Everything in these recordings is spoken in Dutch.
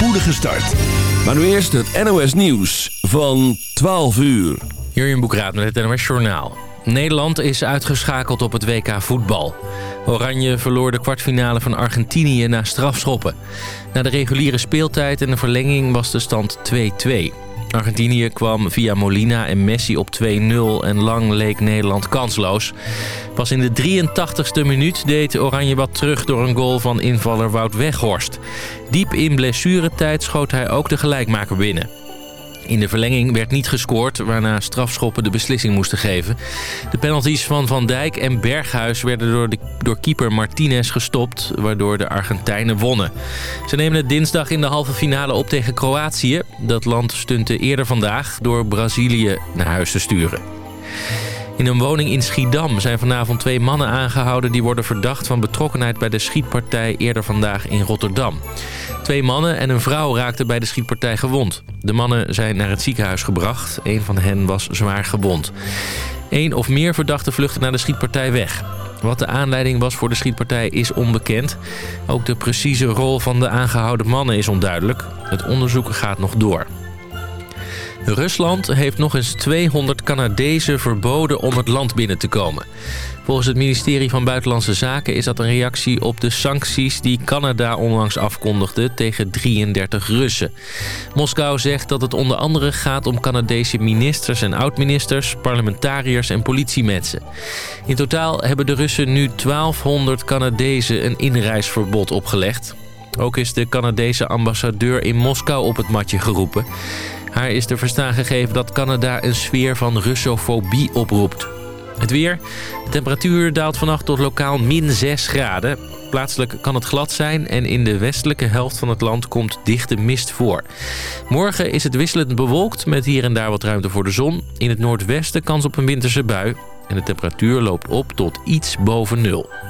spoedige start. Maar nu eerst het NOS Nieuws van 12 uur. Jurjen Boekraat met het NOS Journaal. Nederland is uitgeschakeld op het WK voetbal. Oranje verloor de kwartfinale van Argentinië na strafschoppen. Na de reguliere speeltijd en de verlenging was de stand 2-2. Argentinië kwam via Molina en Messi op 2-0 en lang leek Nederland kansloos. Pas in de 83ste minuut deed Oranje wat terug door een goal van invaller Wout Weghorst. Diep in blessuretijd schoot hij ook de gelijkmaker binnen. In de verlenging werd niet gescoord, waarna strafschoppen de beslissing moesten geven. De penalties van Van Dijk en Berghuis werden door, de, door keeper Martinez gestopt, waardoor de Argentijnen wonnen. Ze nemen het dinsdag in de halve finale op tegen Kroatië. Dat land stunte eerder vandaag door Brazilië naar huis te sturen. In een woning in Schiedam zijn vanavond twee mannen aangehouden... die worden verdacht van betrokkenheid bij de schietpartij eerder vandaag in Rotterdam. Twee mannen en een vrouw raakten bij de schietpartij gewond. De mannen zijn naar het ziekenhuis gebracht. Een van hen was zwaar gewond. Eén of meer verdachten vluchten naar de schietpartij weg. Wat de aanleiding was voor de schietpartij is onbekend. Ook de precieze rol van de aangehouden mannen is onduidelijk. Het onderzoek gaat nog door. Rusland heeft nog eens 200 Canadezen verboden om het land binnen te komen. Volgens het ministerie van Buitenlandse Zaken is dat een reactie op de sancties die Canada onlangs afkondigde tegen 33 Russen. Moskou zegt dat het onder andere gaat om Canadese ministers en oud-ministers, parlementariërs en politiemensen. In totaal hebben de Russen nu 1200 Canadezen een inreisverbod opgelegd. Ook is de Canadese ambassadeur in Moskou op het matje geroepen. Haar is te verstaan gegeven dat Canada een sfeer van Russofobie oproept. Het weer. De temperatuur daalt vannacht tot lokaal min 6 graden. Plaatselijk kan het glad zijn en in de westelijke helft van het land komt dichte mist voor. Morgen is het wisselend bewolkt met hier en daar wat ruimte voor de zon. In het noordwesten kans op een winterse bui. En de temperatuur loopt op tot iets boven nul.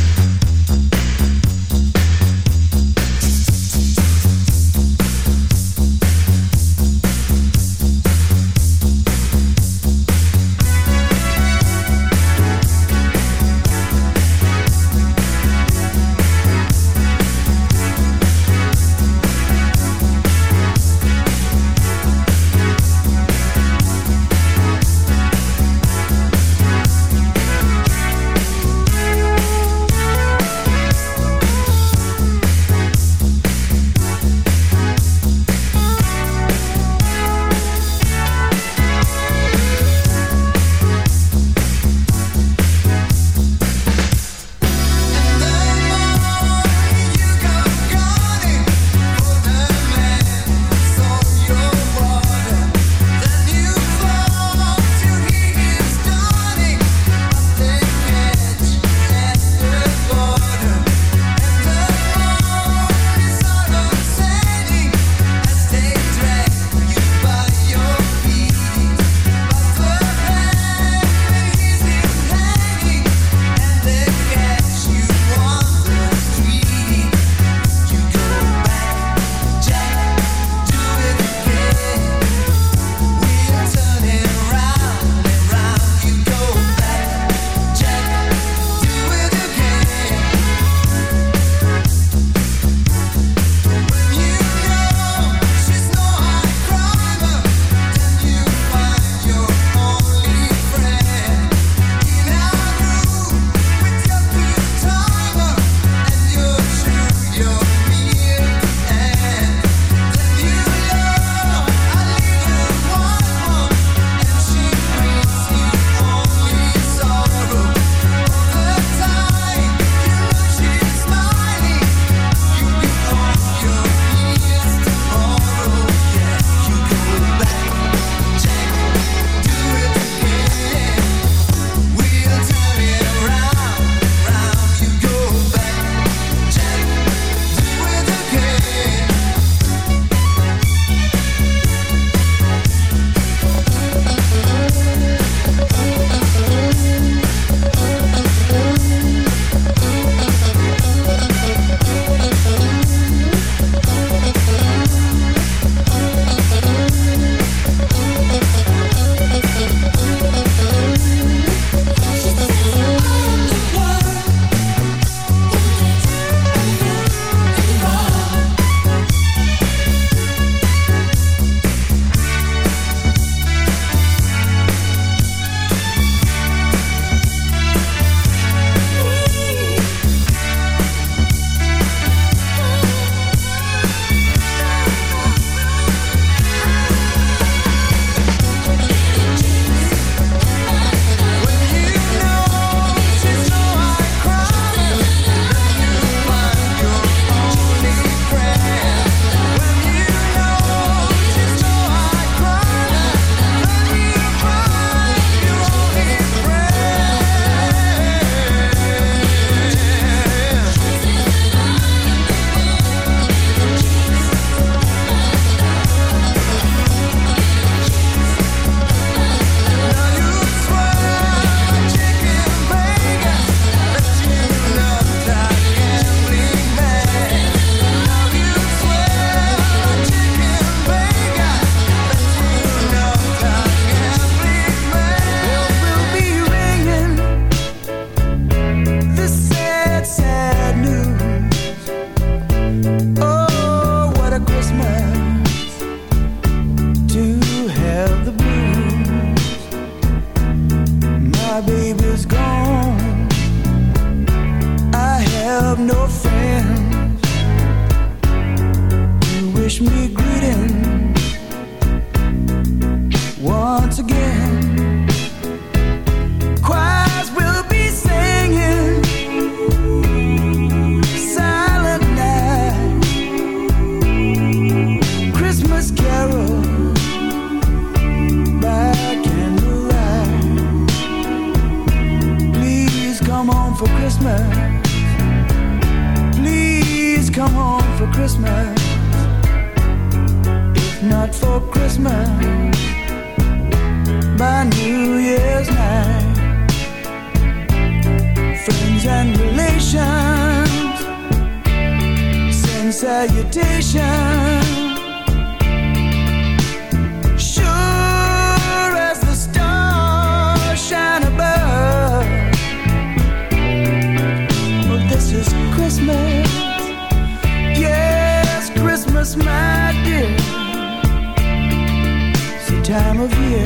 Time of year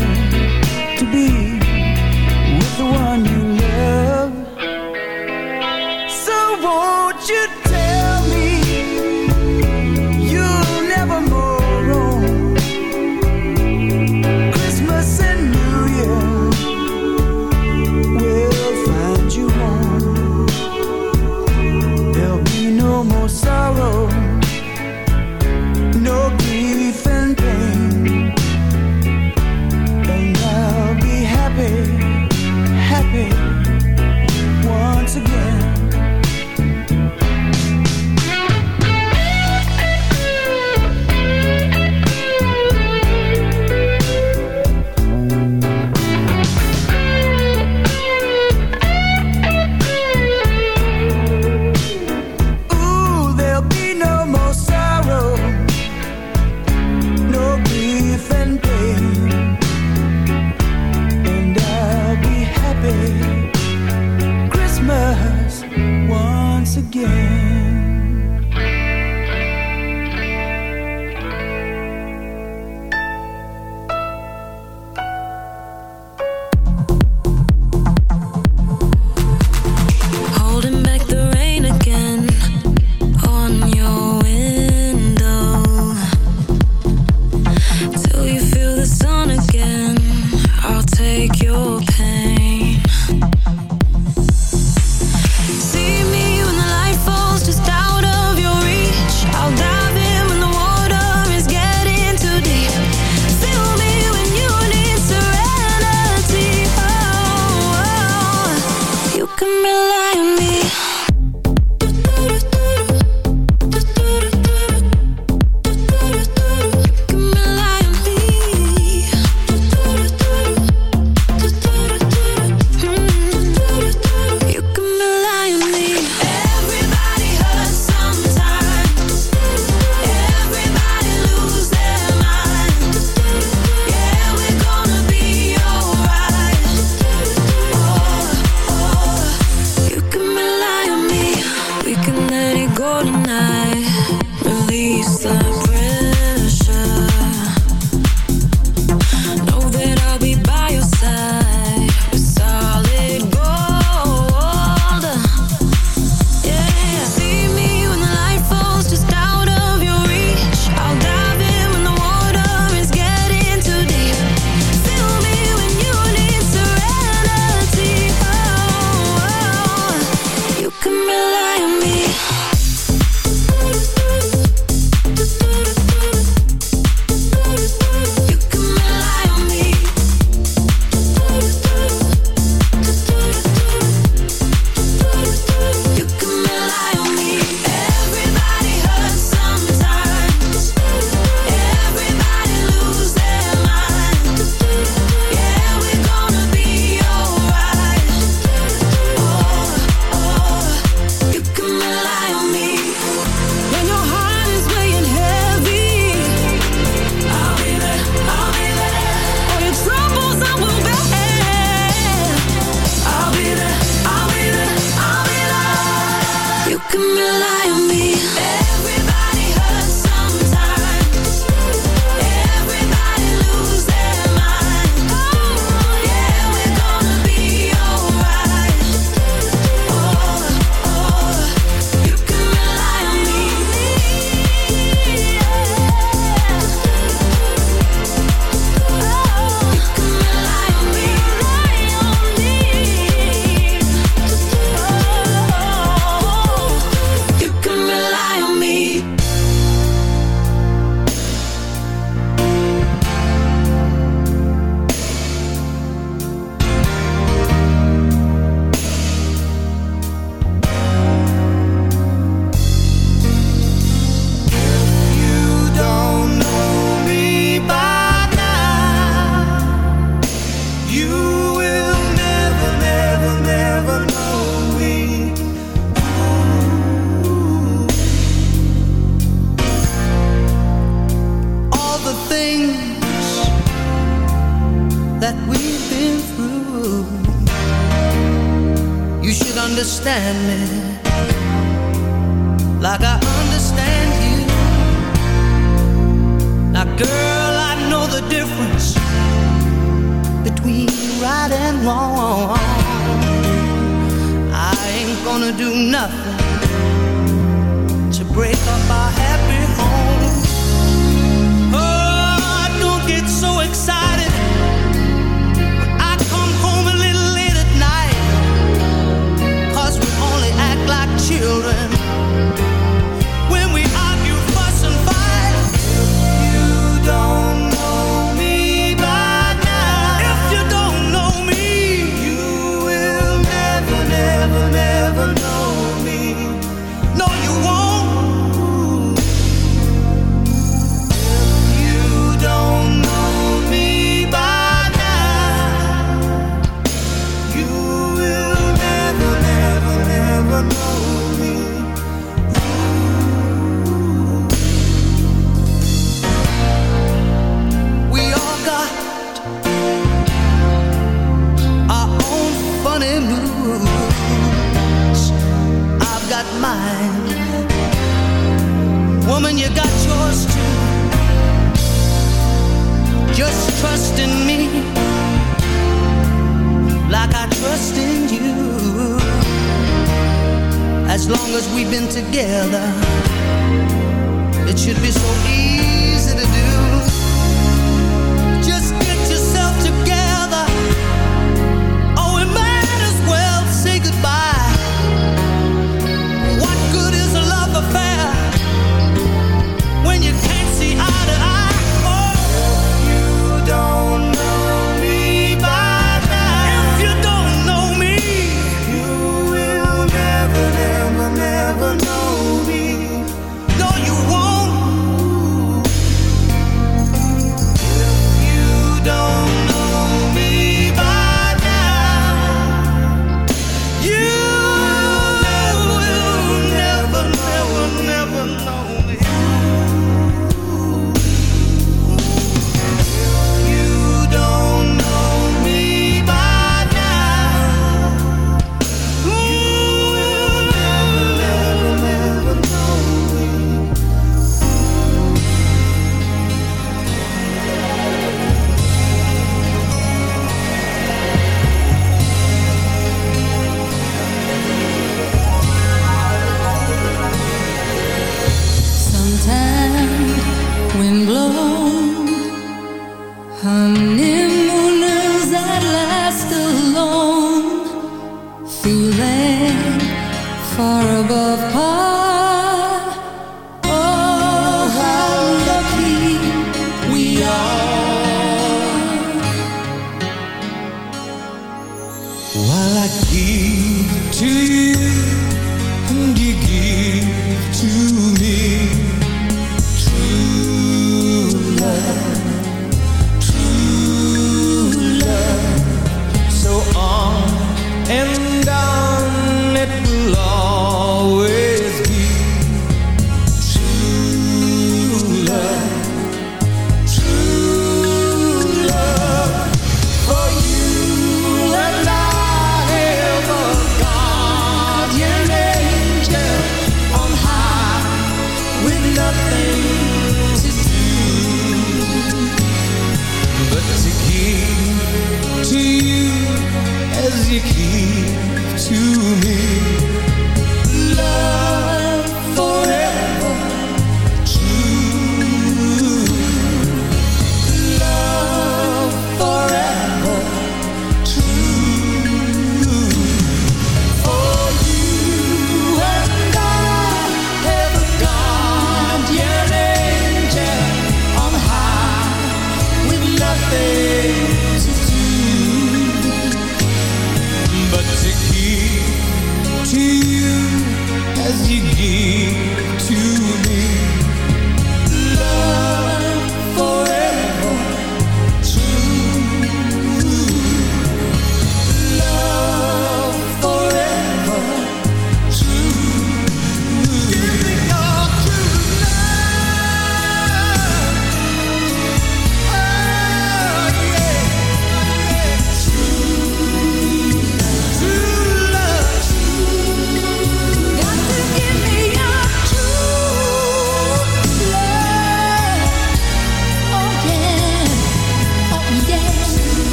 to be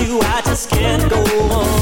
you, I just can't go on.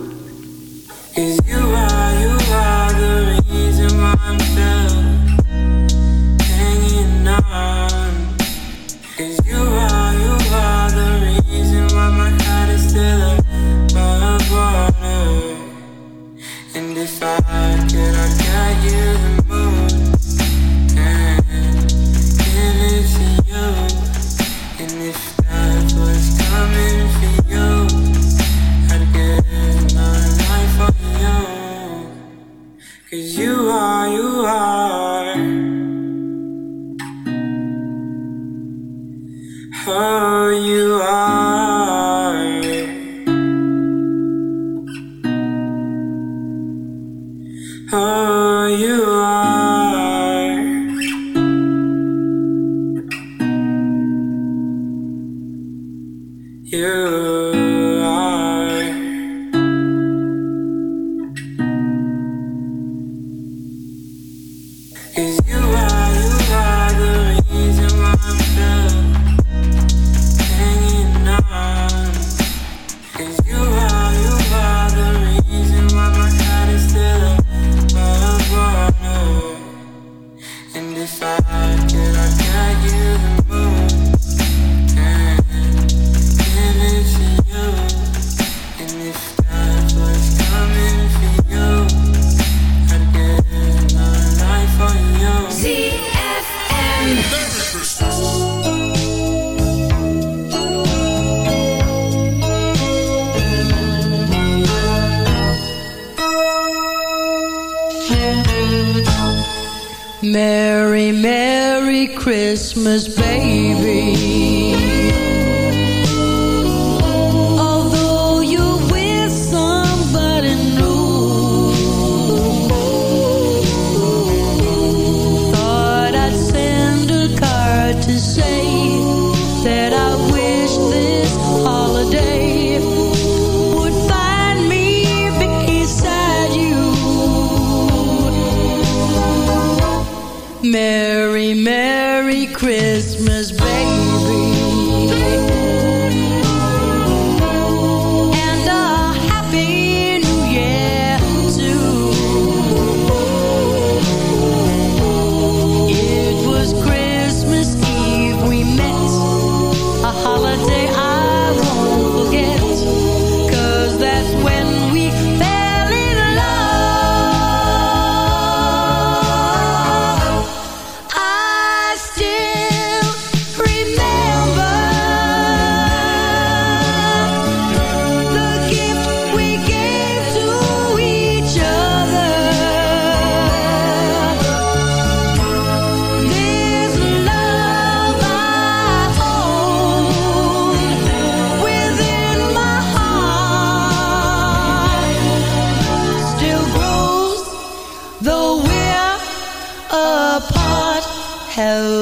Christmas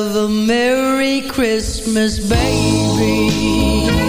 have a Merry Christmas, baby.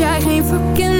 Jij geen fucking